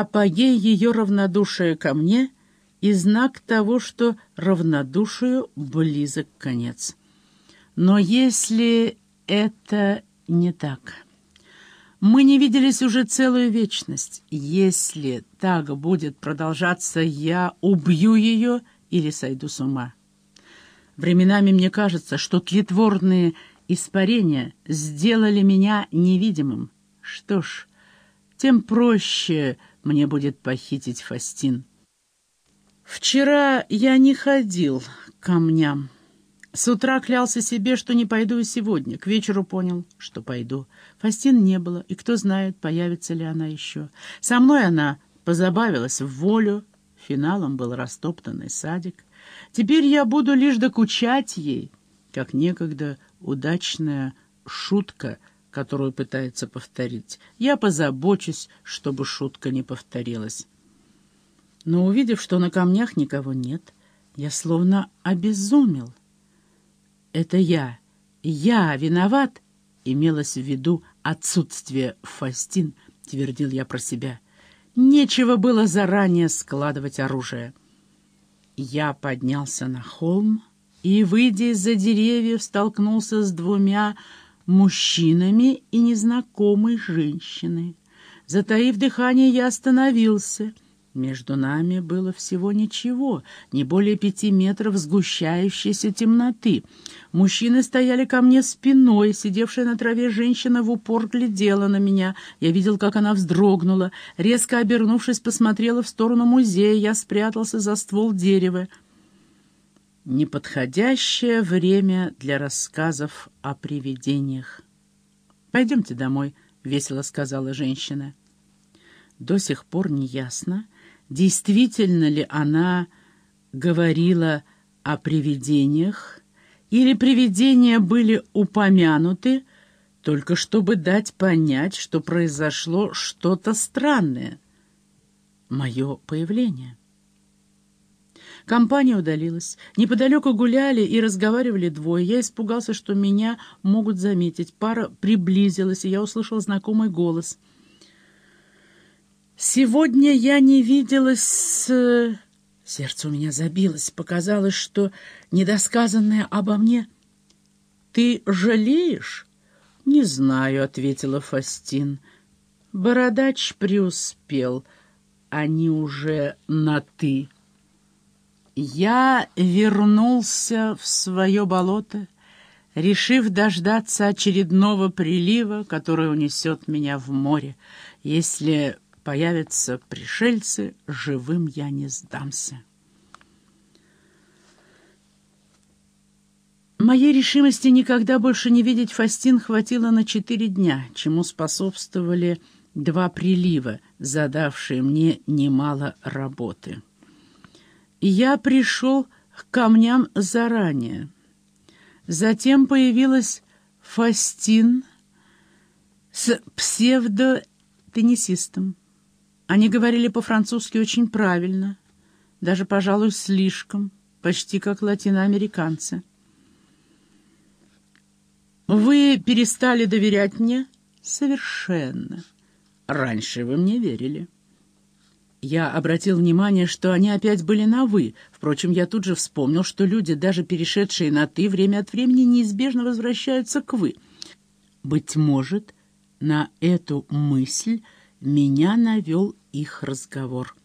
апогей ее равнодушия ко мне и знак того, что равнодушию близок конец. Но если это не так... Мы не виделись уже целую вечность. Если так будет продолжаться, я убью ее или сойду с ума. Временами мне кажется, что тлетворные испарения сделали меня невидимым. Что ж, тем проще мне будет похитить Фастин. Вчера я не ходил к камням. С утра клялся себе, что не пойду и сегодня. К вечеру понял, что пойду. Фастин не было, и кто знает, появится ли она еще. Со мной она позабавилась в волю. Финалом был растоптанный садик. Теперь я буду лишь докучать ей, как некогда удачная шутка, которую пытается повторить. Я позабочусь, чтобы шутка не повторилась. Но увидев, что на камнях никого нет, я словно обезумел — это я, я виноват, имелось в виду отсутствие Фастин, твердил я про себя. Нечего было заранее складывать оружие. Я поднялся на холм и, выйдя из-за деревьев, столкнулся с двумя мужчинами и незнакомой женщиной. Затаив дыхание, я остановился — между нами было всего ничего, не более пяти метров сгущающейся темноты. Мужчины стояли ко мне спиной, сидевшая на траве женщина в упор глядела на меня. Я видел, как она вздрогнула. Резко обернувшись, посмотрела в сторону музея. Я спрятался за ствол дерева. Неподходящее время для рассказов о привидениях. «Пойдемте домой», — весело сказала женщина. До сих пор не ясно, действительно ли она говорила о привидениях, или привидения были упомянуты, только чтобы дать понять, что произошло что-то странное. Мое появление. Компания удалилась. Неподалеку гуляли и разговаривали двое. Я испугался, что меня могут заметить. Пара приблизилась, и я услышал знакомый голос — Сегодня я не виделась. Сердце у меня забилось. Показалось, что недосказанное обо мне... «Ты жалеешь?» «Не знаю», — ответила Фастин. Бородач преуспел. Они уже на «ты». Я вернулся в свое болото, решив дождаться очередного прилива, который унесет меня в море. Если появятся пришельцы, живым я не сдамся. Моей решимости никогда больше не видеть Фастин хватило на четыре дня, чему способствовали два прилива, задавшие мне немало работы. Я пришел к камням заранее. Затем появилась Фастин с псевдотеннисистом. Они говорили по-французски очень правильно, даже, пожалуй, слишком, почти как латиноамериканцы. «Вы перестали доверять мне?» «Совершенно. Раньше вы мне верили». Я обратил внимание, что они опять были на «вы». Впрочем, я тут же вспомнил, что люди, даже перешедшие на «ты», время от времени неизбежно возвращаются к «вы». Быть может, на эту мысль меня навел их разговор.